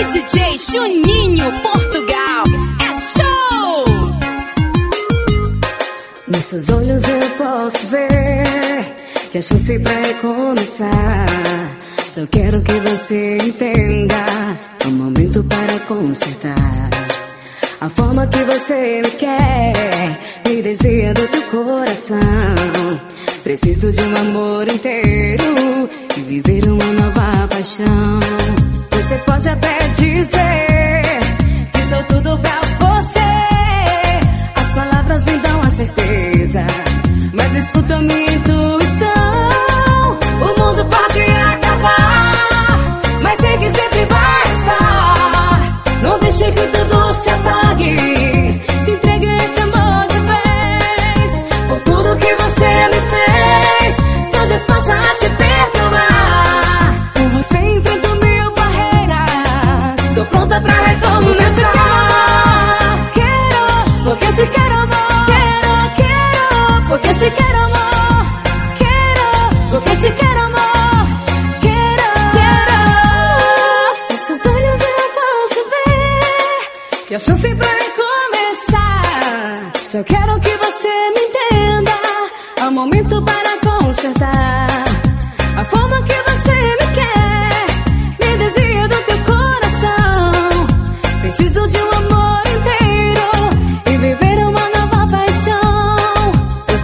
e DJ Juninho Portugal. É show! Nos seus olhos eu posso ver que a chance pra recomeçar. Só quero que você entenda o momento para consertar. A forma que você me quer me desvia do teu coração. Preciso de um amor inteiro e viver uma nova paixão. Você pode até dizer que sou tudo pra você. As palavras me dão a certeza, mas escuta a minha intuição. O mundo pode acabar, mas sei que sempre vai estar. Não deixe que tudo Sou pronta pra recomeçar. Quero, porque eu te quero, amor. Quero, quero, porque eu te quero, amor. Quero, porque eu te quero, amor. Quero, quero. Esses olhos eu posso ver que a chance vai começar. Só quero que você me entenda.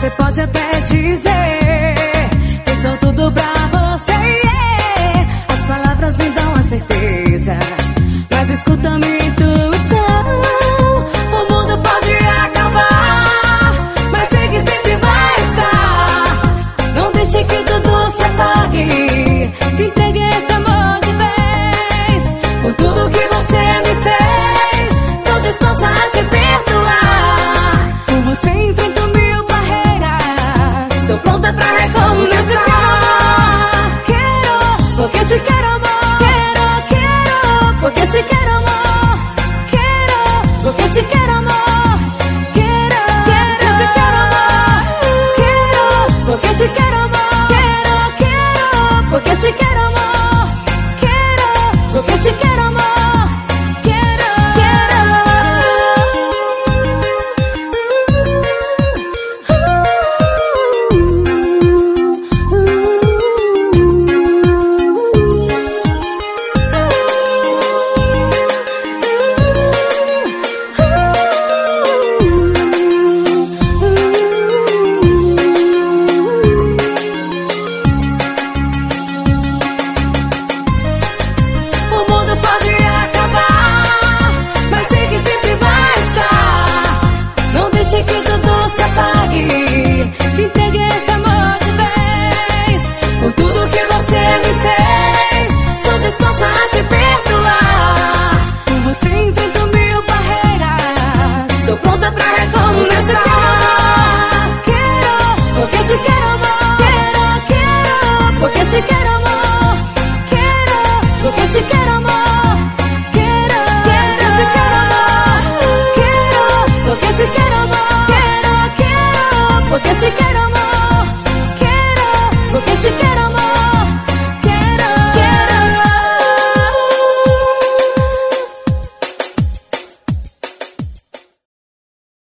Você pode até dizer que sou tudo pra você. yeah. As palavras me dão a certeza, mas escuta minha intuição. O mundo pode acabar, mas sei que sempre vai estar. Não deixe que tudo se apague. Se entregue esse amor de vez. Por tudo que você me fez, sou disposta tudo se apague. porque chica